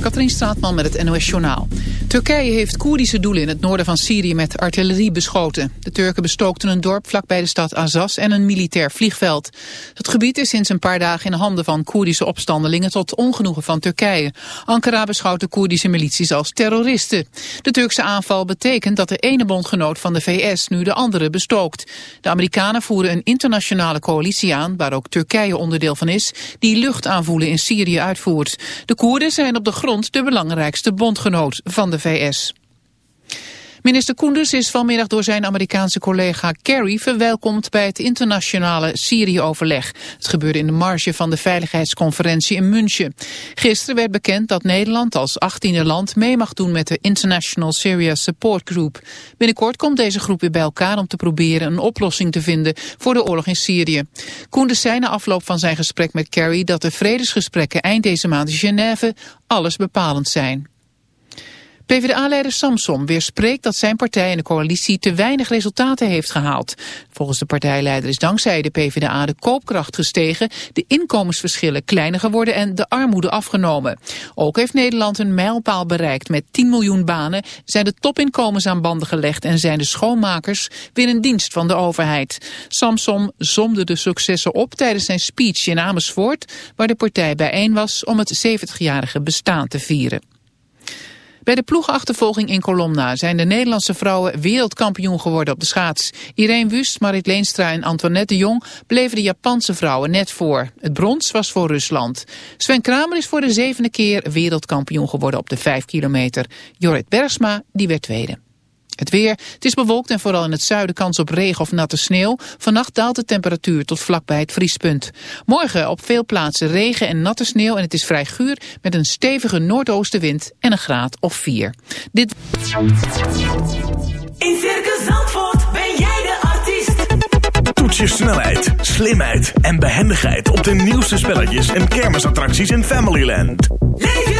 Katrien Straatman met het NOS Journaal. Turkije heeft Koerdische doelen in het noorden van Syrië met artillerie beschoten. De Turken bestookten een dorp vlakbij de stad Azaz en een militair vliegveld. Het gebied is sinds een paar dagen in handen van Koerdische opstandelingen tot ongenoegen van Turkije. Ankara beschouwt de Koerdische milities als terroristen. De Turkse aanval betekent dat de ene bondgenoot van de VS nu de andere bestookt. De Amerikanen voeren een internationale coalitie aan, waar ook Turkije onderdeel van is, die luchtaanvoelen in Syrië uitvoert. De Koerden zijn op de grond de belangrijkste bondgenoot van de VS. Minister Koenders is vanmiddag door zijn Amerikaanse collega Kerry verwelkomd bij het internationale Syrië-overleg. Het gebeurde in de marge van de veiligheidsconferentie in München. Gisteren werd bekend dat Nederland als 18e land mee mag doen met de International Syria Support Group. Binnenkort komt deze groep weer bij elkaar om te proberen een oplossing te vinden voor de oorlog in Syrië. Koenders zei na afloop van zijn gesprek met Kerry dat de vredesgesprekken eind deze maand in Genève alles bepalend zijn. PvdA-leider Samson weerspreekt dat zijn partij in de coalitie te weinig resultaten heeft gehaald. Volgens de partijleider is dankzij de PvdA de koopkracht gestegen, de inkomensverschillen kleiner geworden en de armoede afgenomen. Ook heeft Nederland een mijlpaal bereikt. Met 10 miljoen banen zijn de topinkomens aan banden gelegd en zijn de schoonmakers weer in dienst van de overheid. Samson somde de successen op tijdens zijn speech in Amersfoort, waar de partij bijeen was om het 70-jarige bestaan te vieren. Bij de ploegachtervolging in Colomna zijn de Nederlandse vrouwen wereldkampioen geworden op de schaats. Irene Wust, Marit Leenstra en Antoinette de Jong bleven de Japanse vrouwen net voor. Het brons was voor Rusland. Sven Kramer is voor de zevende keer wereldkampioen geworden op de 5 kilometer. Jorrit Bergsma, die werd tweede. Het weer. Het is bewolkt en vooral in het zuiden kans op regen of natte sneeuw. Vannacht daalt de temperatuur tot vlakbij het vriespunt. Morgen op veel plaatsen regen en natte sneeuw en het is vrij guur met een stevige noordoostenwind en een graad of 4. Dit... In Circus Zandvoort ben jij de artiest. Toets je snelheid, slimheid en behendigheid op de nieuwste spelletjes en kermisattracties in Familyland. Leef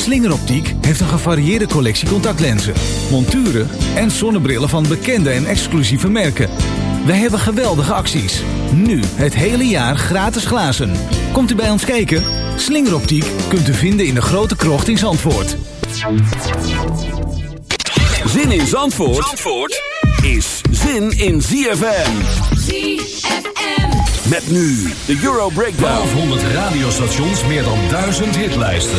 Slingeroptiek heeft een gevarieerde collectie contactlenzen, monturen en zonnebrillen van bekende en exclusieve merken. Wij hebben geweldige acties. Nu het hele jaar gratis glazen. Komt u bij ons kijken? Slingeroptiek kunt u vinden in de grote krocht in Zandvoort. Zin in Zandvoort, Zandvoort is zin in ZFM. ZFM. Met nu de Euro Breakdown. 1200 radiostations, meer dan 1000 hitlijsten.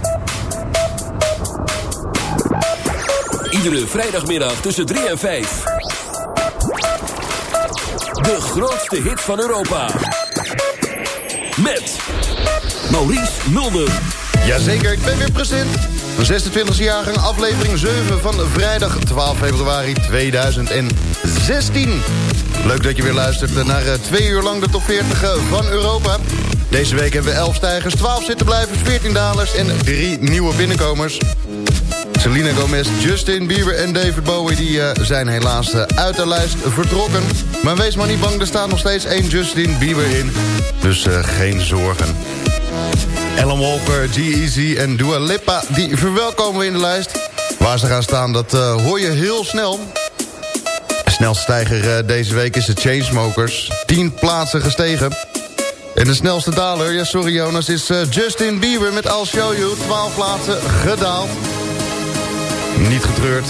Iedere vrijdagmiddag tussen 3 en 5. De grootste hit van Europa. Met Maurice Mulder. Jazeker, ik ben weer present. De 26e jaargang, aflevering 7 van vrijdag 12 februari 2016. Leuk dat je weer luistert naar uh, twee uur lang de top 40 van Europa. Deze week hebben we 11 stijgers, 12 zittenblijvers, 14 dalers en 3 nieuwe binnenkomers. Selena Gomez, Justin Bieber en David Bowie die, uh, zijn helaas uh, uit de lijst vertrokken. Maar wees maar niet bang, er staat nog steeds één Justin Bieber in. Dus uh, geen zorgen. Ellen Walker, G-Eazy en Dua Lipa, die verwelkomen we in de lijst. Waar ze gaan staan, dat hoor je heel snel. Snelste stijger deze week is de Chainsmokers. 10 plaatsen gestegen. En de snelste daler, ja sorry Jonas, is Justin Bieber met I'll Show You. 12 plaatsen gedaald. Niet getreurd.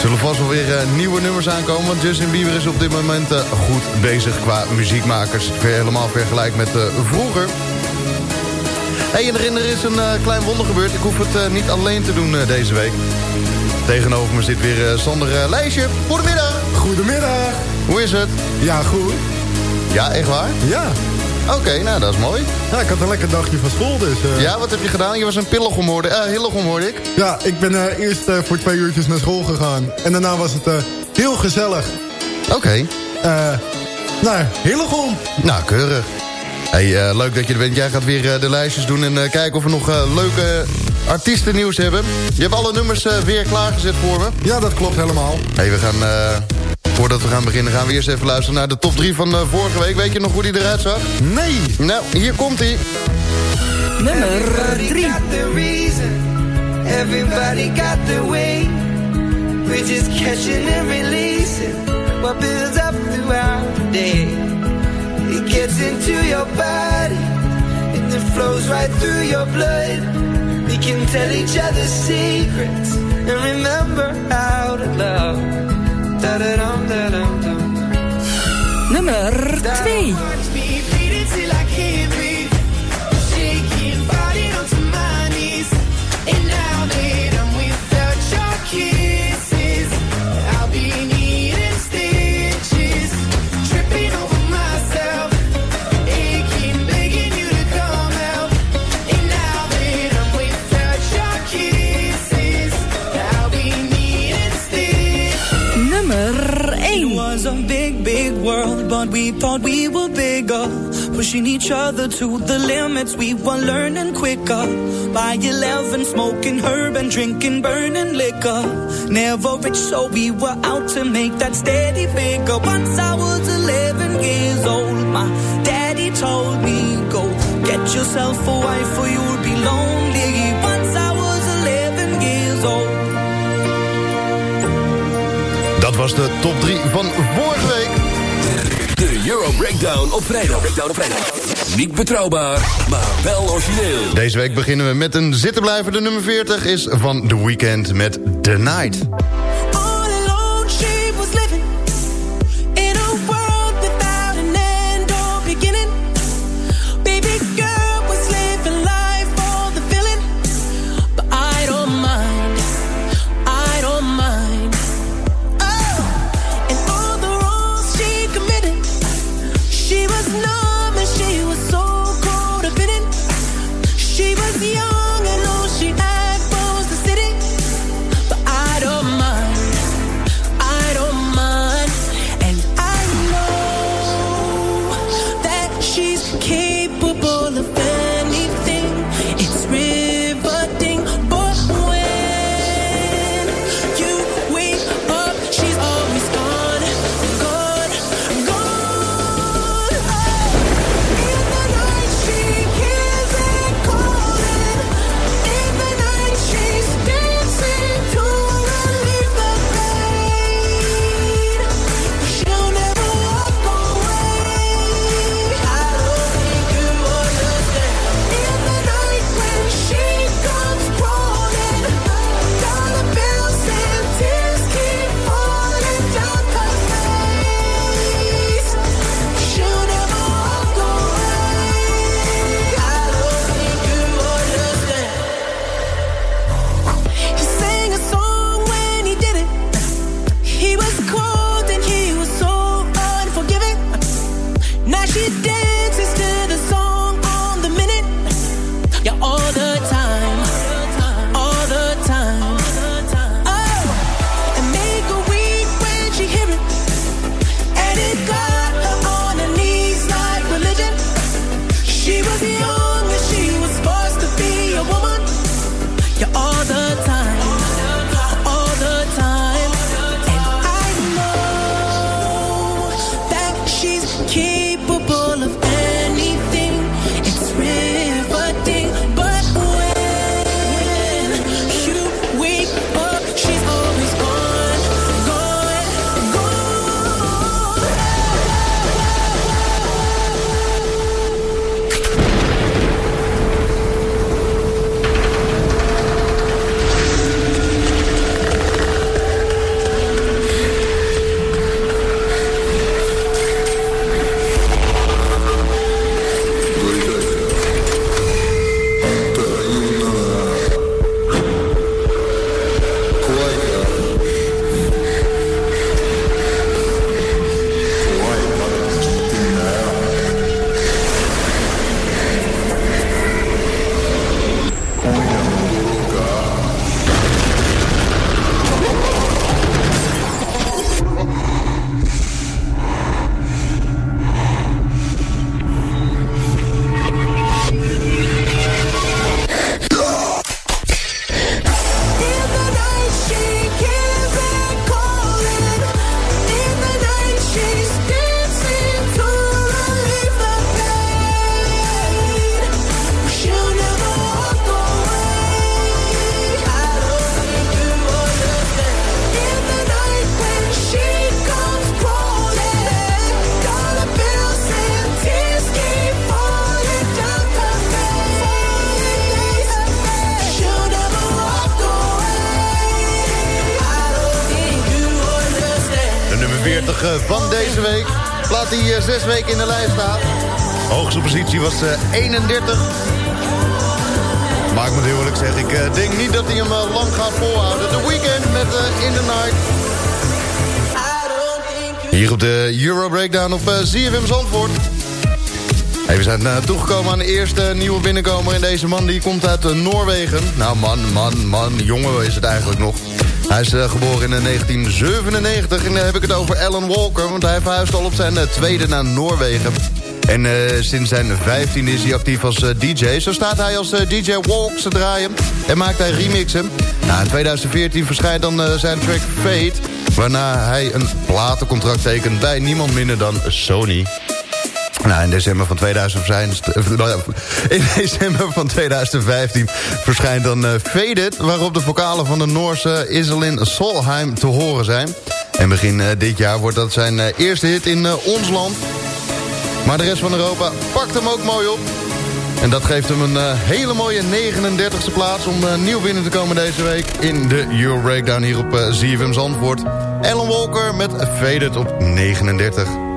Zullen vast wel weer uh, nieuwe nummers aankomen. Want Justin Bieber is op dit moment uh, goed bezig qua muziekmakers. Weer helemaal vergelijk met uh, vroeger. Hey, en er is een klein wonder gebeurd. Ik hoef het niet alleen te doen deze week. Tegenover me zit weer Sander Lijstje. Goedemiddag. Goedemiddag. Hoe is het? Ja, goed. Ja, echt waar? Ja. Oké, nou dat is mooi. Ja, ik had een lekker dagje van school dus. Uh... Ja, wat heb je gedaan? Je was een pilligom hoorde, uh, hoorde ik. Ja, ik ben uh, eerst voor twee uurtjes naar school gegaan. En daarna was het heel gezellig. Oké. Okay. nou, Hillegom. Nou, keurig. Hey, leuk dat je er bent. Jij gaat weer de lijstjes doen en kijken of we nog leuke artiestennieuws hebben. Je hebt alle nummers weer klaargezet voor me. Ja, dat klopt helemaal. Hey, we gaan Voordat we gaan beginnen gaan we eerst even luisteren naar de top 3 van uh, vorige week. Weet je nog hoe die eruit zag? Nee. Nou, hier komt hij. Nummer 3. Everybody got their way. We're just catching and releasing what builds up throughout the day. It gets into your body and it flows right through your blood. We can tell each other secrets and remember how to love. Nummer 2 we thought we were bigger. Pushing each other to the limits, we were learning quicker. By 11, smoking herb and drinking burning liquor. Never rich, so we were out to make that steady figure. Once I was 11 years old, my daddy told me, Go get yourself a wife or you'll be lonely. Once I was 11 years old. Dat was de top 3 van vorige week. De Euro Breakdown op vrijdag. Breakdown. Niet betrouwbaar, maar wel origineel. Deze week beginnen we met een zittenblijver. De nummer 40 is van The Weeknd met The Night. Zes weken in de lijst staat. Hoogste positie was eh, 31. Maar ik moet heel eerlijk zeggen, ik eh, denk niet dat hij hem eh, lang gaat volhouden. The Weeknd met eh, In The Night. Hier op de Euro Breakdown op ZFM Zandvoort. Hey, we zijn toegekomen aan de eerste nieuwe binnenkomer. En deze man die komt uit Noorwegen. Nou man, man, man, jongen is het eigenlijk nog. Hij is uh, geboren in 1997 en dan heb ik het over Alan Walker... want hij verhuisde al op zijn tweede naar Noorwegen. En sinds zijn 15 is hij actief als DJ. Zo staat hij als DJ Walks te draaien en maakt hij remixen. Nou, in 2014 verschijnt dan zijn track Fate... waarna hij een platencontract tekent bij niemand minder dan Sony... Nou, in december van, 2000 zijn, in december van 2015 verschijnt dan uh, Faded... waarop de vocalen van de Noorse Iselin Solheim te horen zijn. En begin uh, dit jaar wordt dat zijn eerste hit in ons land. Maar de rest van Europa pakt hem ook mooi op. En dat geeft hem een hele mooie 39e plaats... om nieuw binnen te komen deze week in de Euro Breakdown hier op ZFM Zandvoort. Alan Walker met Faded op 39.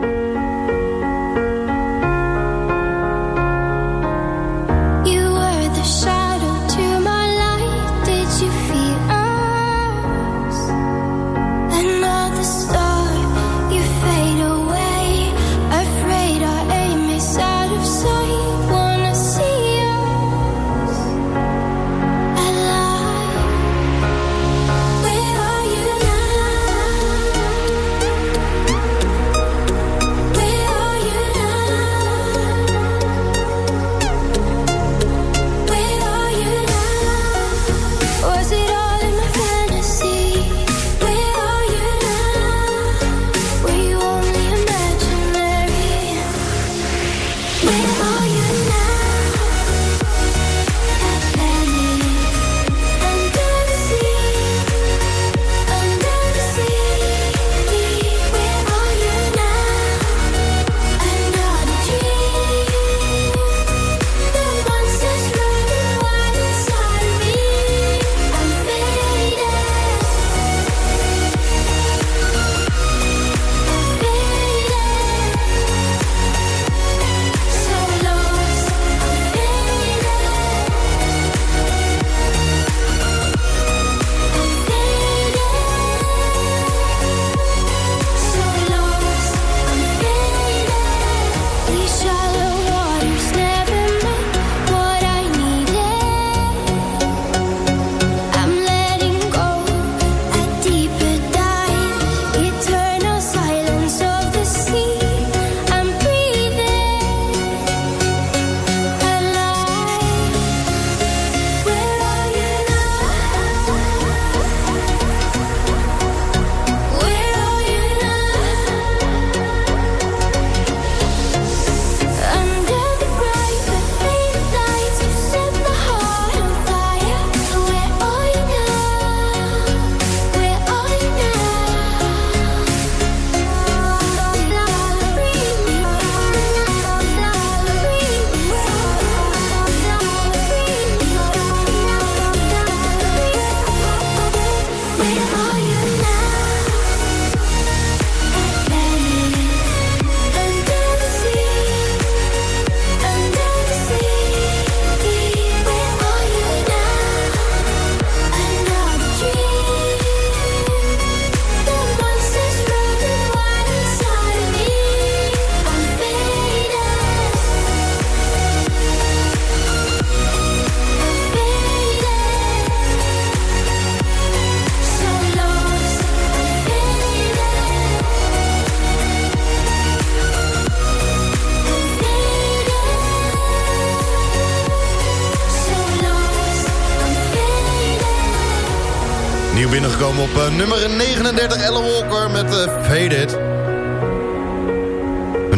Nieuw binnengekomen op eh, nummer 39, Ellen Walker met eh, uh, Faded.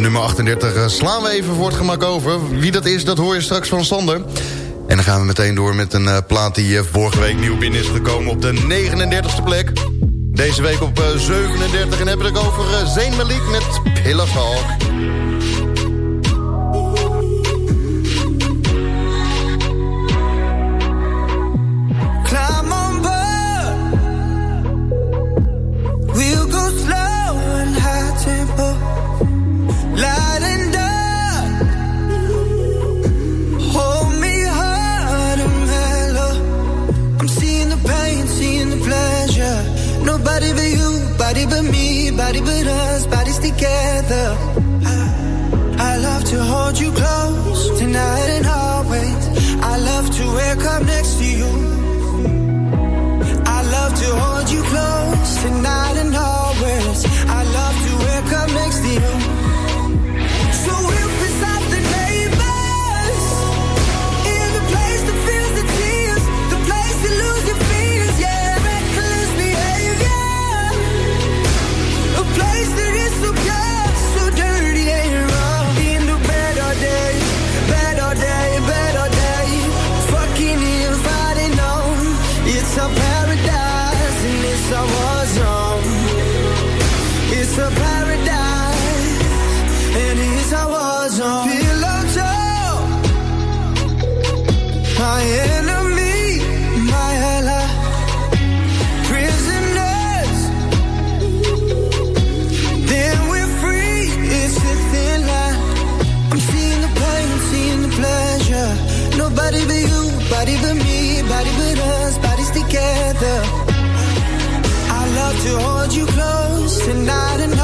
Nummer 38 eh, slaan we even voor het gemak over. Wie dat is, dat hoor je straks van Sander. En dan gaan we meteen door met een plaat die vorige week nieuw binnen is gekomen op de 39ste plek. Deze week op 37 en hebben we het over Zayn Malik met Pillarhawk. hold you close tonight and always. I love to wake up to hold you close tonight and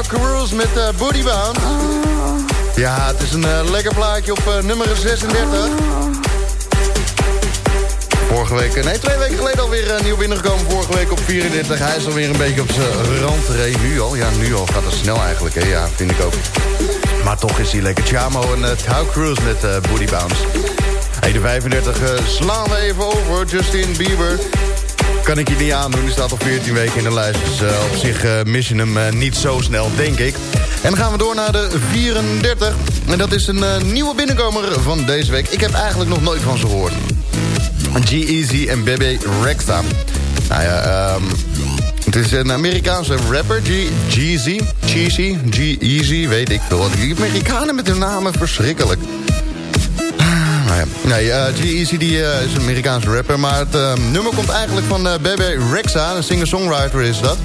Tau Cruise met uh, Booty Bound. Ja, het is een eh, lekker plaatje op eh, nummer 36. Vorige week, eh, nee, twee weken geleden alweer nieuw binnengekomen. Vorige week op 34. Hij is alweer een beetje op zijn randree. Nu al, ja, nu al gaat het snel eigenlijk, hè. Ja, vind ik ook. Maar toch is hij lekker. Tiamo en uh, Tau Cruise met eh, Booty Bounce. Hey, de 35 eh, slaan we even over. Justin Bieber. Kan ik je niet aandoen. Die staat al 14 weken in de lijst. Dus eh, op zich eh, mis je hem eh, niet zo snel, denk ik. En dan gaan we door naar de 34. En dat is een eh, nieuwe binnenkomer van deze week. Ik heb eigenlijk nog nooit van ze gehoord. G-Eazy en Bebe Rexha. Nou ja, ehm, het is een Amerikaanse rapper, G- Jeezy, Cheesy, G-Eazy, weet ik veel. Die Amerikanen met hun namen, verschrikkelijk. Nou nee, eh, G-Eazy die, eh, is een Amerikaanse rapper, maar het eh, nummer komt eigenlijk van eh, Bebe Rexha, een singer-songwriter is dat.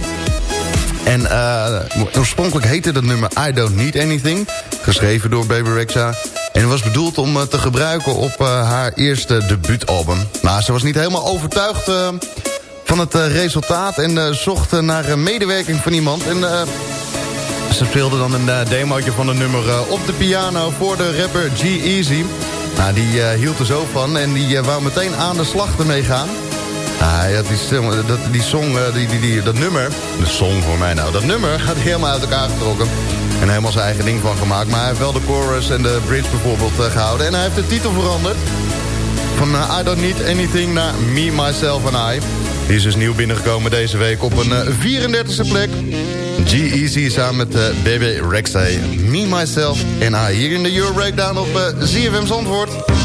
En eh, oorspronkelijk heette dat nummer I Don't Need Anything, geschreven door Bebe Rexha. En het was bedoeld om eh, te gebruiken op eh, haar eerste debuutalbum. Maar ze was niet helemaal overtuigd eh, van het eh, resultaat en eh, zocht eh, naar eh, medewerking van iemand. En eh, ze speelde dan een eh, demootje van het nummer eh, op de piano voor de rapper G-Eazy. Nou, die eh, hield er zo van en die eh, wou meteen aan de slag ermee gaan. Ah, ja, die, song- dat, die song, eh, die, die, dat nummer, de song voor mij nou, dat nummer hij helemaal uit elkaar getrokken. En helemaal zijn eigen ding van gemaakt. Maar hij heeft wel de chorus en de bridge bijvoorbeeld eh, gehouden. En hij heeft de titel veranderd. Van eh, I Don't Need Anything naar Me, Myself and I. Die is dus nieuw binnengekomen deze week op een eh, 34e plek. G-Eazy samen met uh, BB Rexhay. Me, Myself and I. Hier in de Euro Breakdown op uh, ZFM Zandvoort.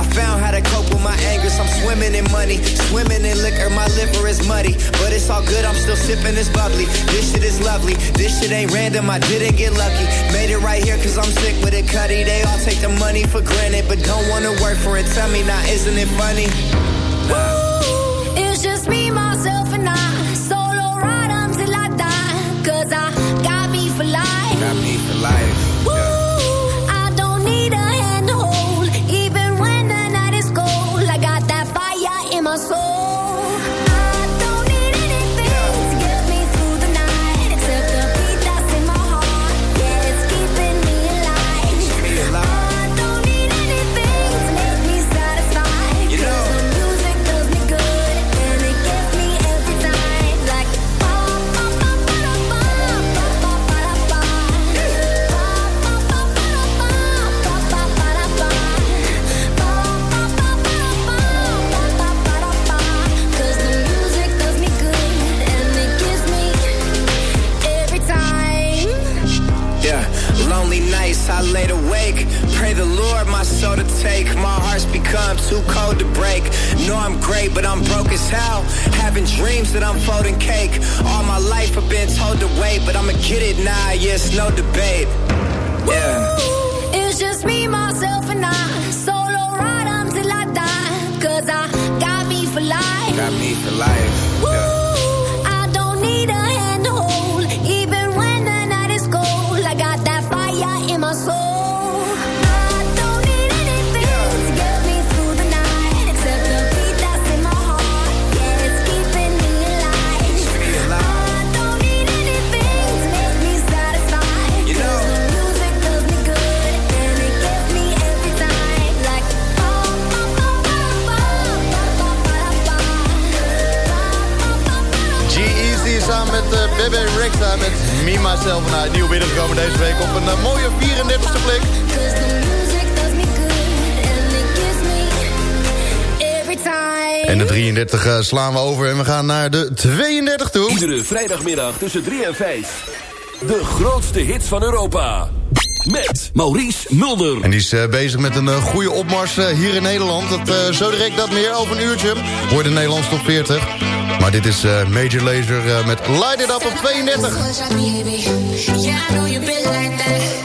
I found how to cope with my angers. I'm swimming in money, swimming in liquor. My liver is muddy, but it's all good. I'm still sipping this bubbly. This shit is lovely. This shit ain't random. I didn't get lucky. Made it right here cause I'm sick with it, Cutty, They all take the money for granted, but don't wanna work for it. Tell me now, isn't it funny? Woo! slaan we over en we gaan naar de 32 toe. Iedere vrijdagmiddag tussen 3 en 5. De grootste hits van Europa. Met Maurice Mulder. En die is eh, bezig met een eh, goede opmars eh, hier in Nederland. Dat, zo direct dat meer over een uurtje. Wordt de Nederlands top 40. Maar dit is Major Laser met Light It Up op 32. Yeah, I know you been like that.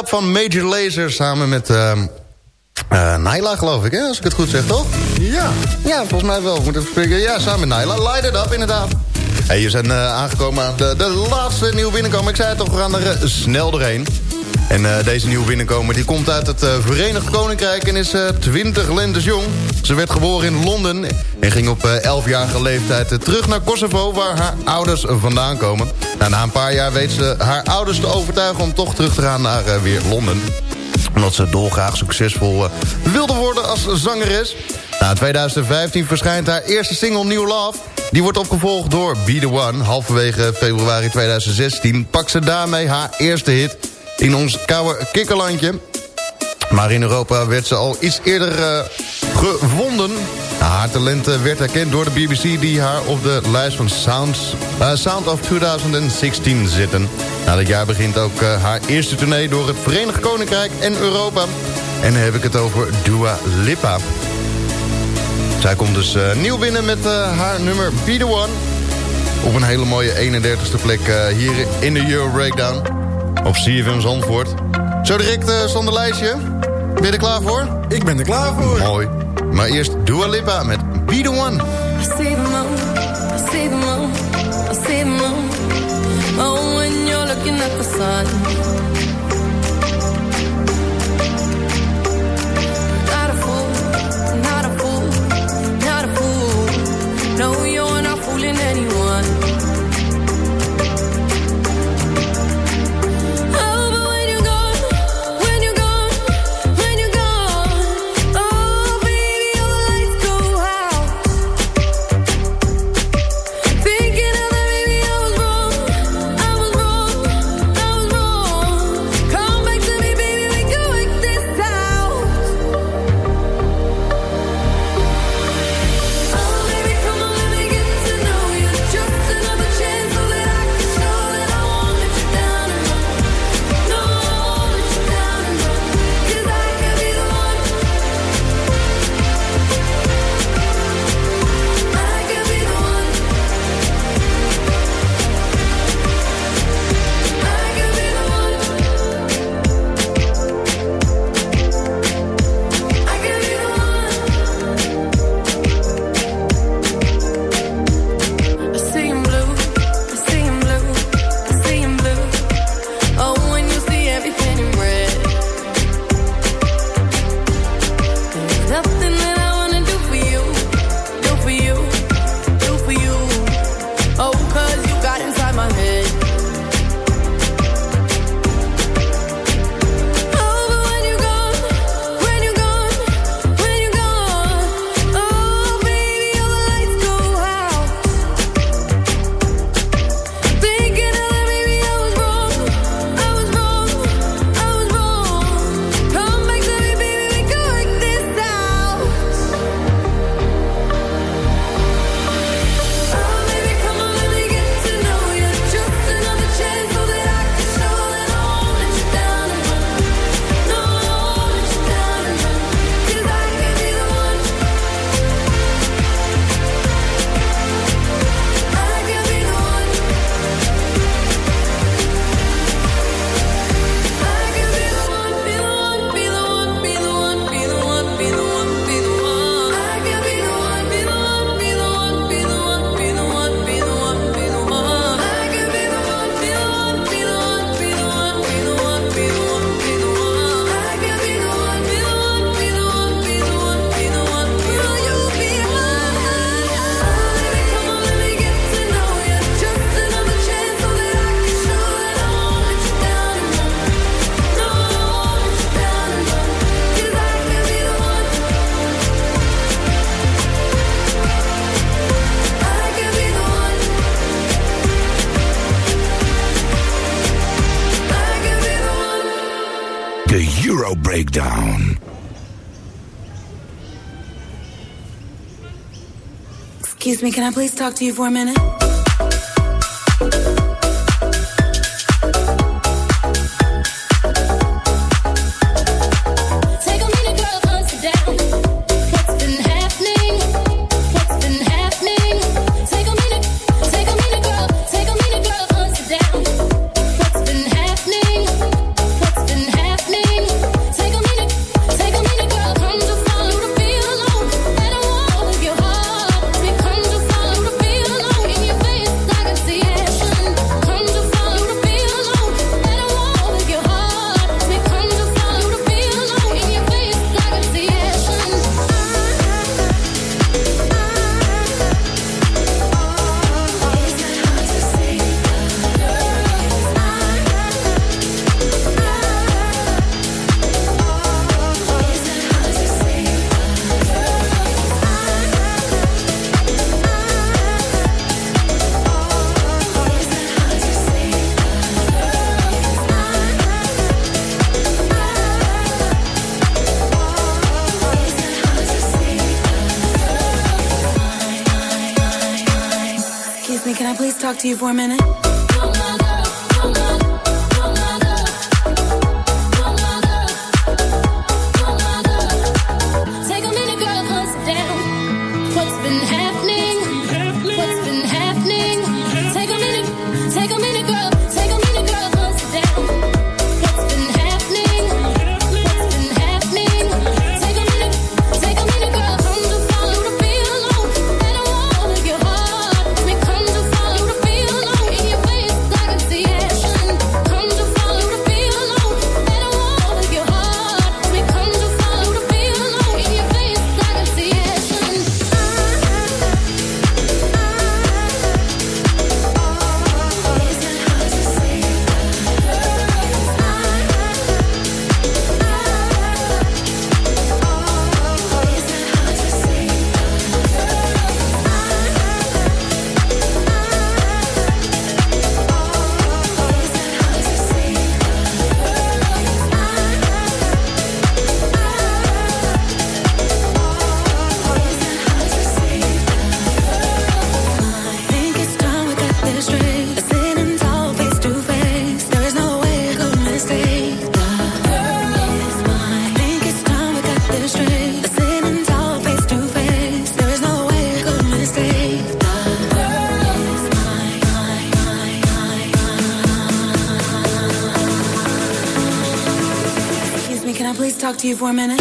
Up van Major Lazer samen met uh, uh, Naila, geloof ik, hè? als ik het goed zeg, toch? Ja. Ja, volgens mij wel. Moet even. Ja, samen met Naila. Light It Up, inderdaad. Hey, je zijn uh, aangekomen aan de, de laatste nieuwe binnenkomer. Ik zei het toch, we gaan er uh, snel doorheen. En uh, deze nieuwe binnenkomer die komt uit het uh, Verenigd Koninkrijk en is uh, 20 lentes jong. Ze werd geboren in Londen en ging op 11-jarige leeftijd terug naar Kosovo... waar haar ouders vandaan komen. Nou, na een paar jaar weet ze haar ouders te overtuigen om toch terug te gaan naar weer Londen. Omdat ze dolgraag succesvol wilde worden als zangeres. In 2015 verschijnt haar eerste single New Love... Die wordt opgevolgd door Be The One. Halverwege februari 2016 pakt ze daarmee haar eerste hit in ons koude kikkerlandje. Maar in Europa werd ze al iets eerder uh, gevonden. Haar talent werd erkend door de BBC... die haar op de lijst van Sounds, uh, Sound of 2016 zitten. Na dit jaar begint ook uh, haar eerste tournee... door het Verenigd Koninkrijk en Europa. En dan heb ik het over Dua Lipa. Zij komt dus nieuw binnen met haar nummer Be The One... op een hele mooie 31ste plek hier in de Euro Breakdown op CFM Zandvoort. Zo direct uh, zonder lijstje. Ben je er klaar voor? Ik ben er klaar voor. Mooi. Maar eerst Dua Lipa met Be The One. I see the moon, I see the moon, I see the moon. Oh, when you're looking at the sun. Can I please talk to you for a minute? You for a minute? You for a minute?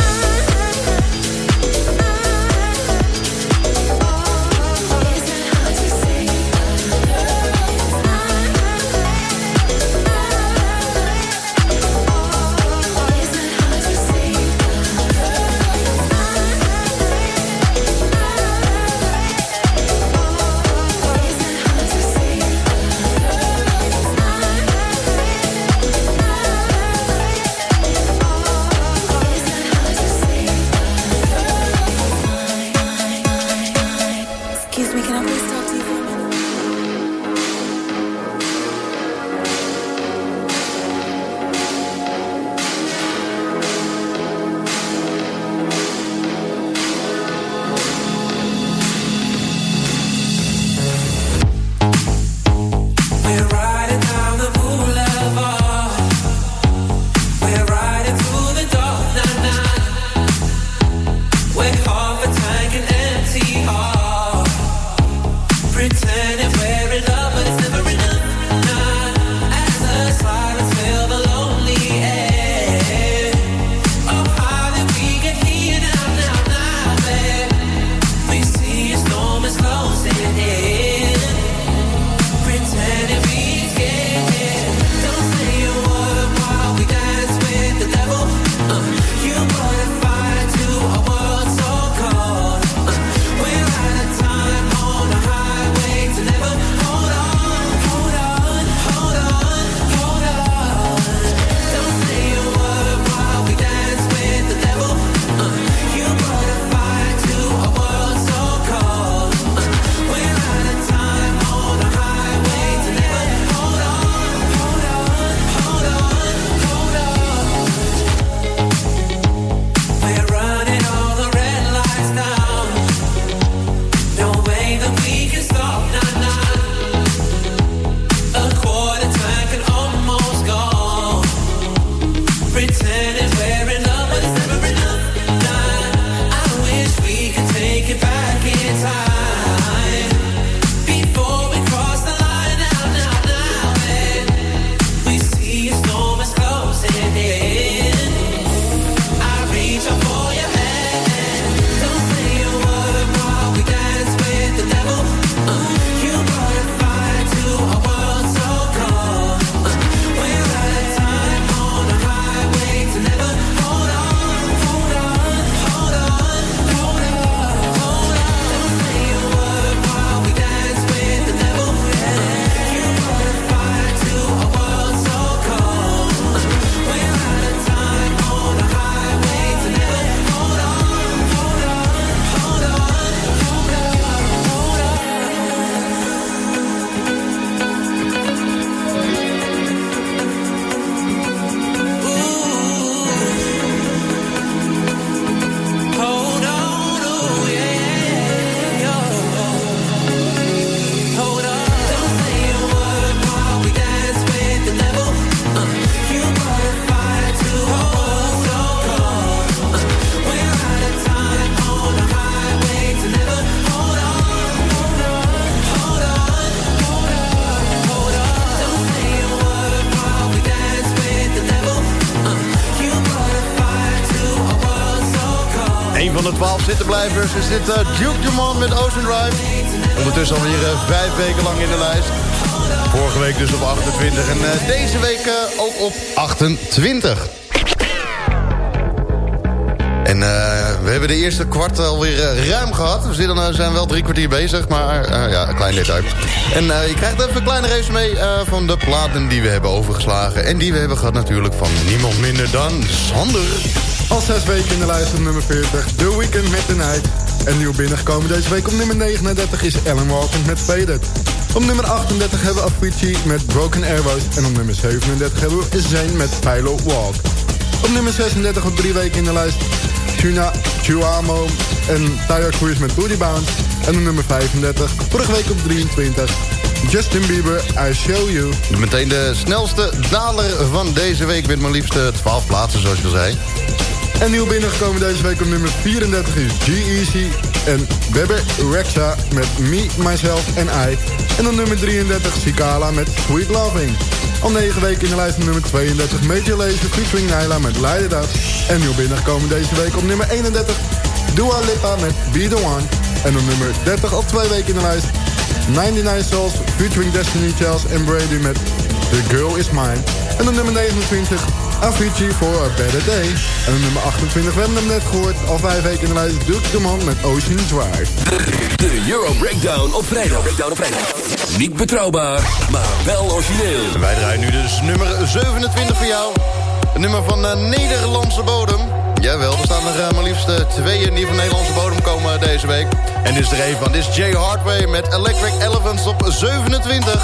Zittenblijvers is dit Duke Dumont met Ocean Drive. Ondertussen alweer uh, vijf weken lang in de lijst. Vorige week dus op 28 en uh, deze week ook op 28. En we hebben de eerste kwart alweer uh, ruim gehad. We zitten, uh, zijn wel drie kwartier bezig, maar ja, een klein detail. En je krijgt even een kleine race mee van de platen die we hebben overgeslagen. En die we hebben gehad natuurlijk van niemand minder dan Sander. Al zes weken in de lijst op nummer 40, The Weekend met The Night. En nieuw binnengekomen deze week op nummer 39 is Ellen Walton met Faded. Op nummer 38 hebben we Avicii met Broken Arrows. En op nummer 37 hebben we Zane met Pilo Walk. Op nummer 36 op drie weken in de lijst Tuna, Chuamo en Tyre Cruise met Booty Bounce. En op nummer 35, vorige week op 23, Justin Bieber, I Show You. Meteen de snelste daler van deze week met maar liefst 12 plaatsen, zoals je al zei. En nieuw binnengekomen deze week op nummer 34 is G-Eazy en Bebe Rexha met Me, Myself and I. En op nummer 33 Sikala met Sweet Loving. Al 9 weken in de lijst nummer 32 Major Lazer featuring Nyla met It Up. En nieuw binnengekomen deze week op nummer 31 Dua Lipa met Be The One. En op nummer 30 al 2 weken in de lijst 99 Souls featuring Destiny Charles en Brady met The Girl Is Mine. En op nummer 29 Avicii voor A Better Day. En nummer 28, we hebben hem net gehoord, al 5 weken in de lijst Duke Dumont met Ocean Drive. De Euro Breakdown op vrijdag. Breakdown op vrijdag. Niet betrouwbaar, maar wel origineel. En wij draaien nu dus nummer 27 voor jou. Het nummer van uh, Nederlandse bodem. Jawel, er staan er uh, maar liefst uh, twee die van Nederlandse bodem komen deze week. En dit is er een van. Dit is Jay Hardway met Electric Elephants op 27.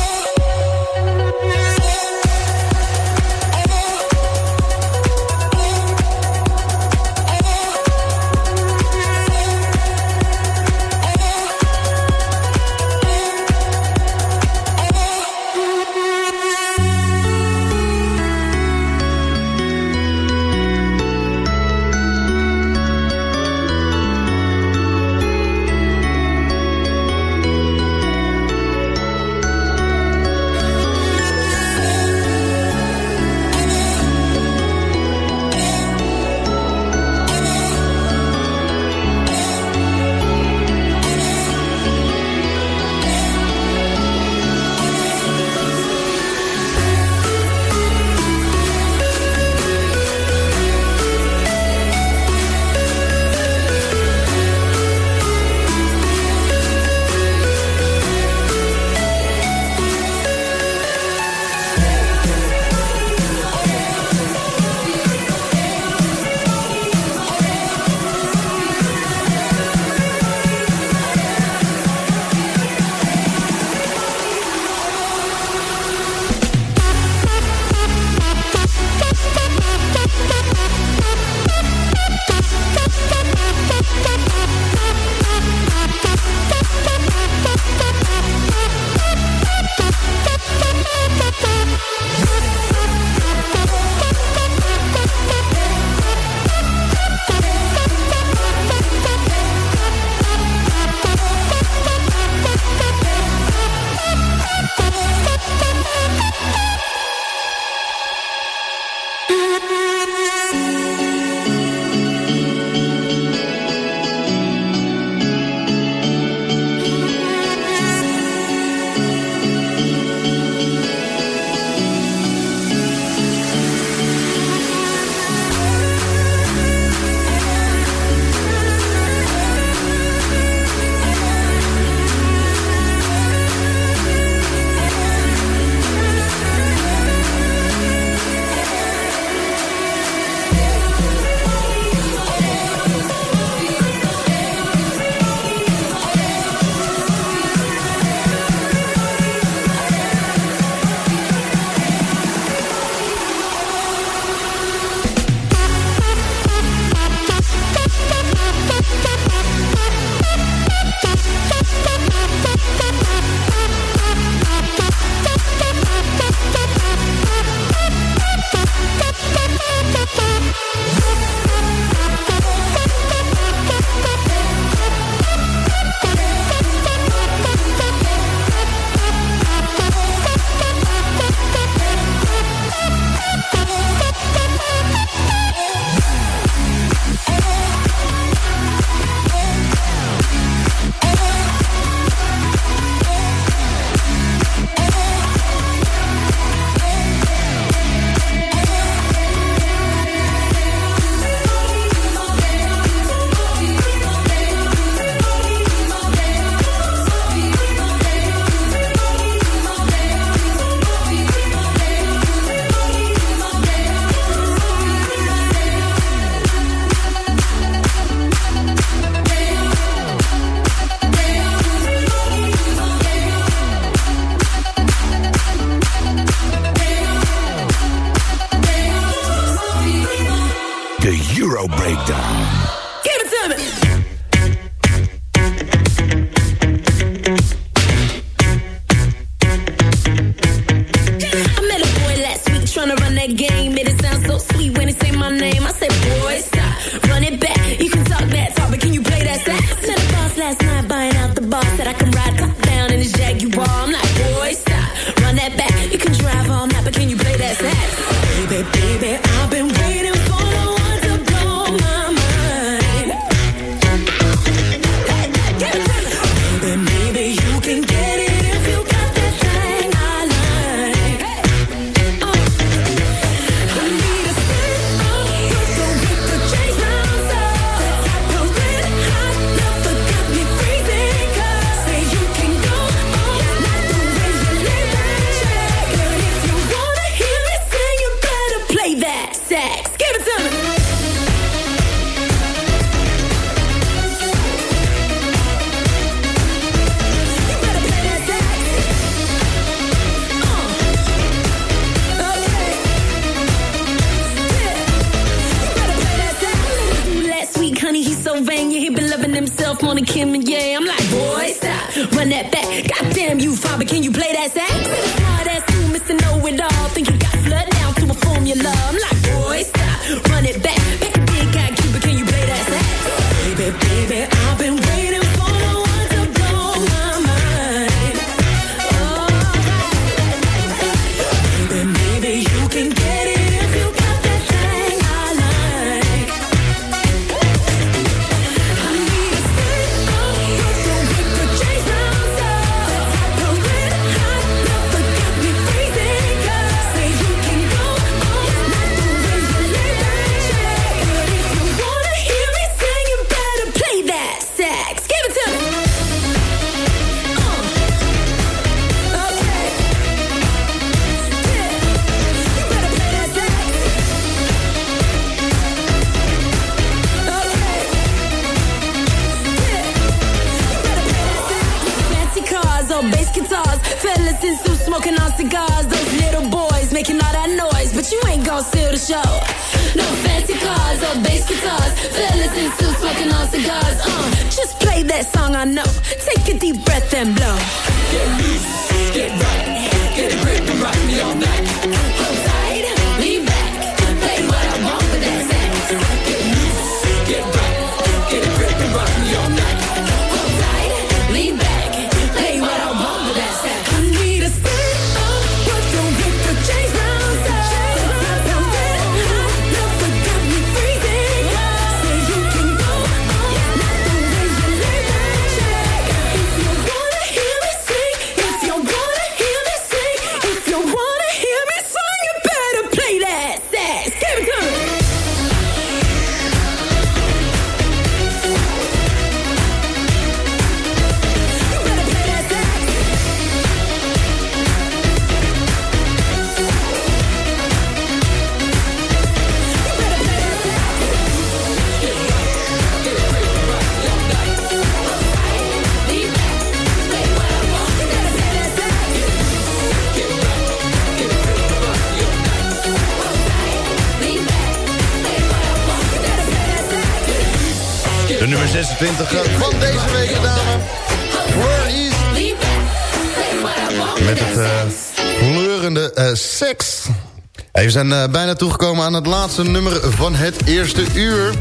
zijn eh, bijna toegekomen aan het laatste nummer van het eerste uur.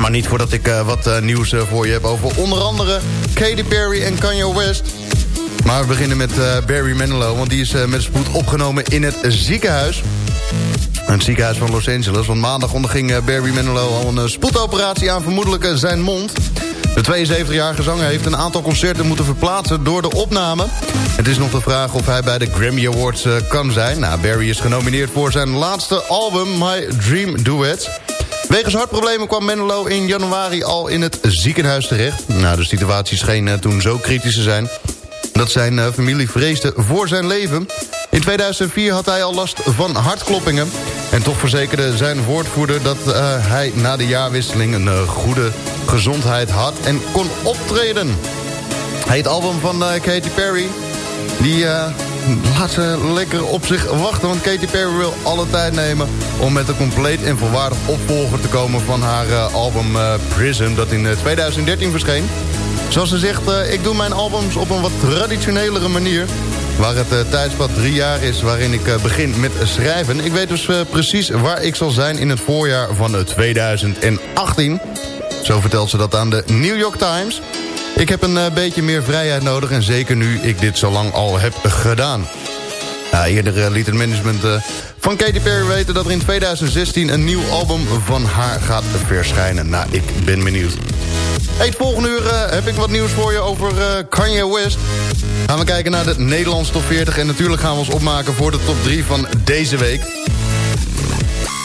Maar niet voordat ik eh, wat eh, nieuws voor je heb over onder andere Katy Perry en Kanye West. Maar we beginnen met Barry Manilow, want die is met spoed opgenomen in het ziekenhuis. Het ziekenhuis van Los Angeles, want maandag onderging Barry Manilow al een spoedoperatie aan vermoedelijk zijn mond... De 72-jarige zanger heeft een aantal concerten moeten verplaatsen door de opname. Het is nog de vraag of hij bij de Grammy Awards eh, kan zijn. Nou, Barry is genomineerd voor zijn laatste album, My Dream Duet. Wegens hartproblemen kwam Menlo in januari al in het ziekenhuis terecht. Nou, de situatie scheen eh, toen zo kritisch te zijn... dat zijn eh, familie vreesde voor zijn leven... In 2004 had hij al last van hartkloppingen. En toch verzekerde zijn woordvoerder dat eh, hij na de jaarwisseling... een eh, goede gezondheid had en kon optreden. Het album van eh, Katy Perry... die laat ze lekker op zich wachten. Want Katy Perry wil alle tijd nemen om met een compleet en volwaardig opvolger te komen van haar album Prism. Dat in 2013 verscheen. Zoals ze zegt, ik doe mijn albums op een wat traditionelere manier. Waar het uh, tijdspad drie jaar is waarin ik uh, begin met schrijven. Ik weet dus uh, precies waar ik zal zijn in het voorjaar van 2018. Zo vertelt ze dat aan de New York Times. Ik heb een beetje meer vrijheid nodig en zeker nu ik dit zo lang al heb gedaan. Eerder liet het management van Katy Perry weten dat er in 2016 een nieuw album van haar gaat verschijnen. Nou, ik ben benieuwd. Hey, het volgende uur uh, heb ik wat nieuws voor je over Kanye West. Gaan we kijken naar de Nederlandse top 40. En natuurlijk gaan we ons opmaken voor de top 3 van deze week.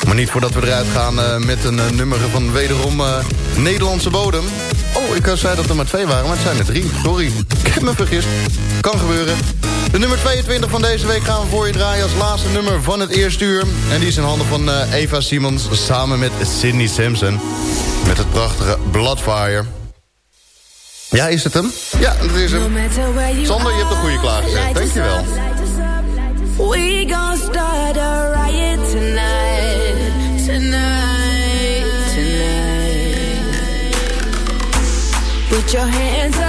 Maar niet voordat we eruit gaan met een nummer van wederom Nederlandse bodem. Oh, ik zei dat er maar twee waren, maar het zijn er drie. Sorry, ik heb me vergist. Kan gebeuren. De nummer 22 van deze week gaan we voor je draaien als laatste nummer van het eerste uur. En die is in handen van Eva Simons samen met Sydney Simpson. Met het prachtige Bloodfire. Ja, is het hem? Ja, dat is hem. Sander, je hebt de goede klaargezet. Dankjewel. We gon' start a riot tonight, tonight, tonight. Put your hands up